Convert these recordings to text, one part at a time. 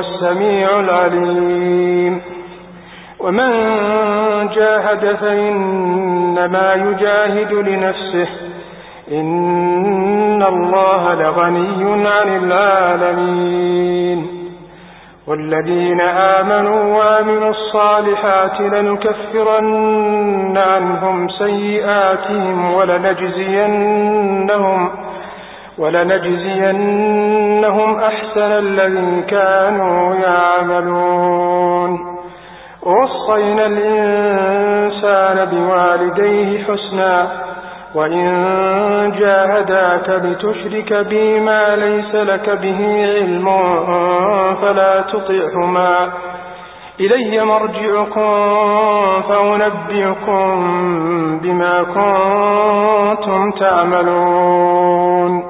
السميع العليم. ومن جاهد فإنما يجاهد لنفسه. إن الله لغني عن العالمين. والذين آمنوا وآمنوا الصالحات لنكفرن عنهم سيئاتهم ولنجزينهم ولنجزينهم أحسن الذي كانوا يعملون. وصينا الإنسان بوالديه حسنا وإن جاهداك لتشرك بي ما ليس لك به علم فلا تطعهما. إلي مرجعكم فأنبئكم بما كنتم تعملون.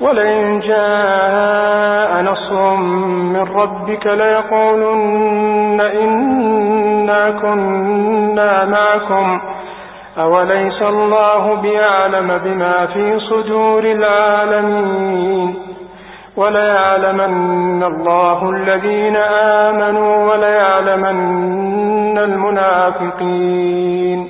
ولئن جاء نصر من ربك ليقولن إنا كنا معكم. أوليس الله بيعلم بما في صدور العالمين؟ وليعلمن الله الذين آمنوا وليعلمن المنافقين.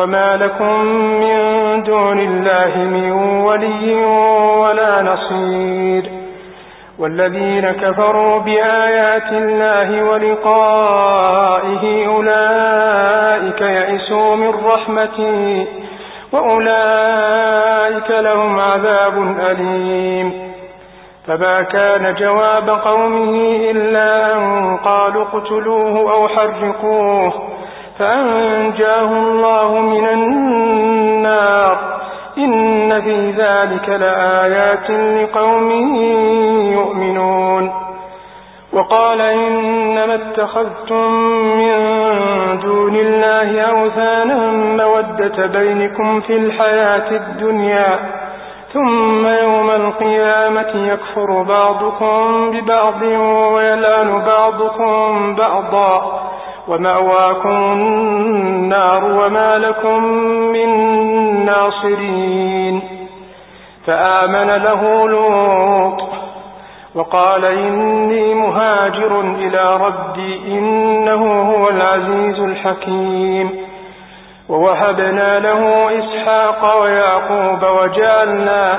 وما لكم من دون الله من ولي ولا نصير والذين كفروا بآيات الله ولقائه أولئك يئسوا من رحمتي وأولئك لهم عذاب أليم فما كان جواب قومه إلا أن قالوا اقتلوه أو حرقوه فأنجاه الله من النار. إن في ذلك لآيات لقوم يؤمنون. وقال إنما اتخذتم من دون الله أوثانا مودة بينكم في الحياة الدنيا. ثم يوم القيامة يكفر بعضكم ببعض ويلعن بعضكم بعضا. ومأواكم النار وما لكم من ناصرين. فآمن له لوط وقال إني مهاجر إلى ربي إنه هو العزيز الحكيم. ووهبنا له إسحاق ويعقوب وجعلنا,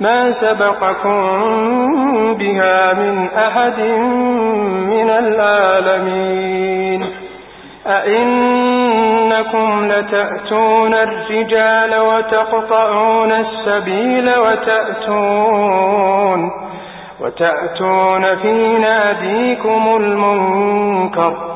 ما سبقكم بها من أحد من العالمين. أئنكم لتأتون الرجال وتقطعون السبيل وتأتون وتأتون في ناديكم المنكر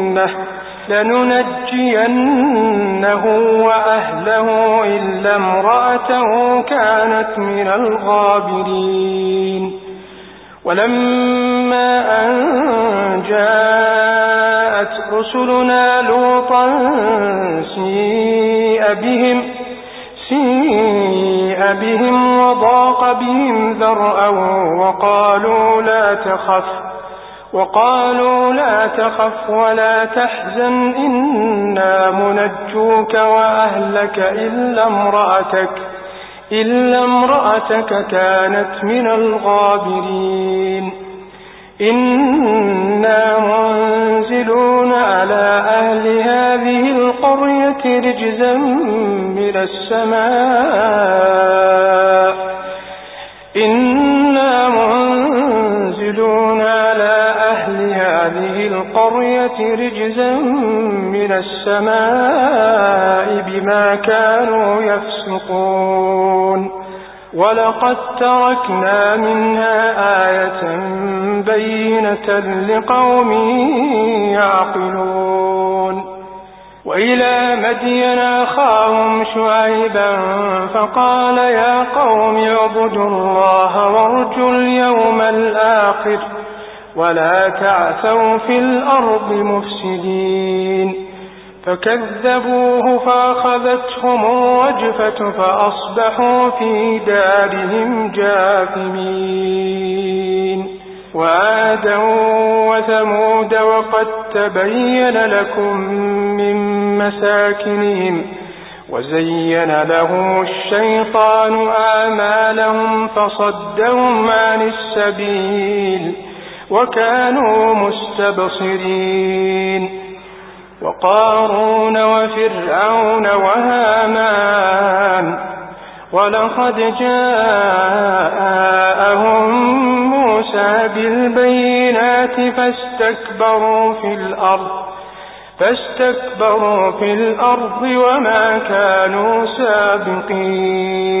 لننجينه وأهله إلا امرأته كانت من الغابرين. ولما أن جاءت رسلنا لوطا سيء بهم سيء بهم وضاق بهم ذرأا وقالوا لا تخف. وقالوا لا تخف ولا تحزن إنا منجوك وأهلك إلا امرأتك إلا امرأتك كانت من الغابرين. إنا منزلون على أهل هذه القرية رجزا من السماء. رجزا من السماء بما كانوا يفسقون ولقد تركنا منها آية بينة لقوم يعقلون وإلى مدين أخاهم شعيبا فقال يا قوم اعبدوا الله وارجوا اليوم الآخر ولا تعثوا في الأرض مفسدين. فكذبوه فأخذتهم الرجفة فأصبحوا في دارهم جاثمين. وعادا وثمود وقد تبين لكم من مساكنهم وزين لهم الشيطان آمالهم فصدهم عن السبيل. وكانوا مستبصرين وقارون وفرعون وهامان ولقد جاءهم موسى بالبينات فاستكبروا في الأرض فاستكبروا في الأرض وما كانوا سابقين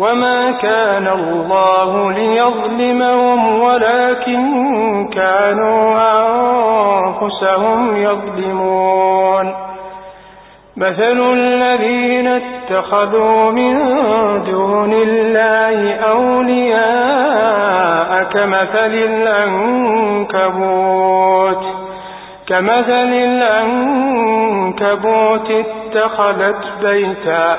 وما كان الله ليظلمهم ولكن كانوا أنفسهم يظلمون مثل الذين اتخذوا من دون الله أولياء كمثل الأنكبوت كمثل الأنكبوت اتخذت بيتا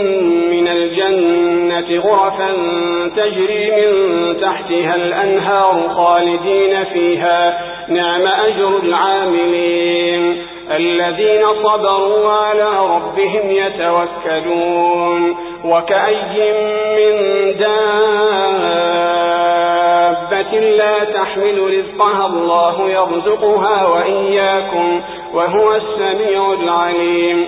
غرفا تجري من تحتها الأنهار خالدين فيها. نعم أجر العاملين الذين صبروا على ربهم يتوكلون. وكأي من دابة لا تحمل رزقها الله يرزقها وإياكم وهو السميع العليم.